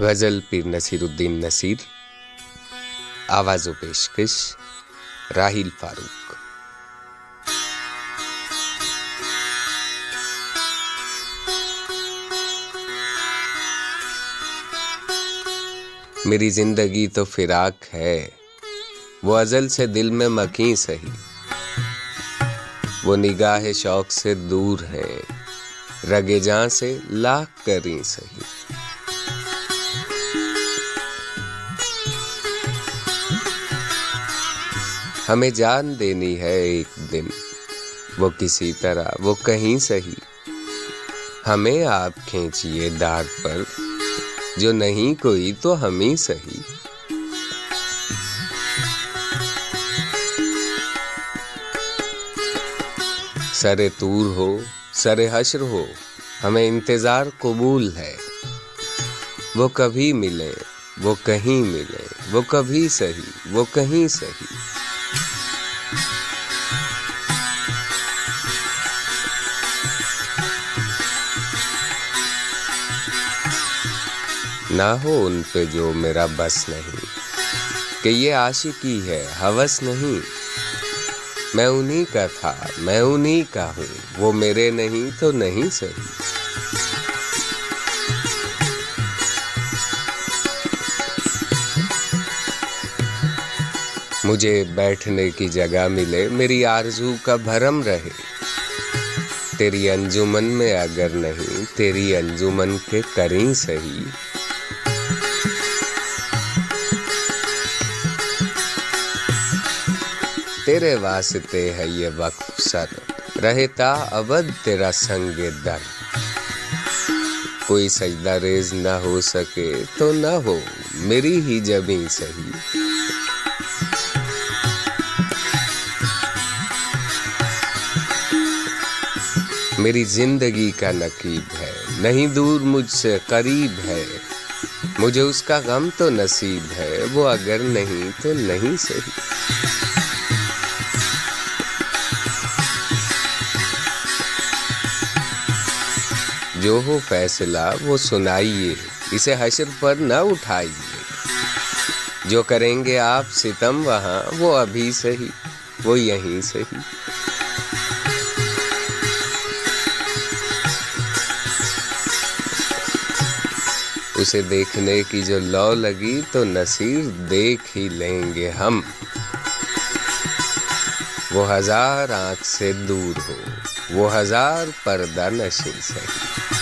غزل پیر نصیر الدین نصیر، آواز و پیشکش راہیل فاروق۔ میری زندگی تو فراق ہے، وہ ازل سے دل میں مکیں سہی۔ وہ نگاہ شوق سے دور ہے رگے جاں سے لاکھ کریں سہی۔ ہمیں جان دینی ہے ایک دن۔ وہ کسی طرح، وہ کہیں سہی ہمیں آپ کھینچیے داغ پر۔ جو نہیں کوئی تو ہم ہی سہی سر تور ہو، سر حشر ہو، ہمیں انتظار قبول ہے۔ وہ کبھی ملے وہ کہیں ملے وہ کبھی سہی وہ کہیں سہی نہ ہو ان پہ جو میرا بس نہیں۔ کہ یہ عاشقی ہے، حوث نہیں۔ میں انہی کا تھا، میں انہی کا ہوں۔ وہ میرے نہیں تو نہیں صحیح مجھے بیٹھنے کی جگہ ملے، میری آرزو کا بھرم رہے۔ تیری انجمن میں اگر نہیں، تیری انجمن کے کریں صحیح۔ تیرے واسطے ہے یہ وقف سر۔ رہتا ابد تیرا سنگ در۔ کوئی سجدہ ریز نہ ہو سکے تو نہ ہو میری ہی جبیں سہی میری زندگی کا نقیب ہے، نہیں دور مجھ سے قریب ہے۔ مجھے اس کا غم تو نصیب ہے، وہ اگر نہیں تو نہیں صحیح۔ جو ہو فیصلہ وہ سنائیے، اسے حشر پر نہ اٹھائیے۔ جو کریں گے آپ ستم، وہاں وہ ابھی صحیح، وہ یہیں صحیح۔ اسے دیکھنے کی جو لو لگی تو نصیر دیکھ ہی لیں گے ہم۔ وہ ہزار آنکھ سے دور ہو وہ ہزار پردہ نشین سہی۔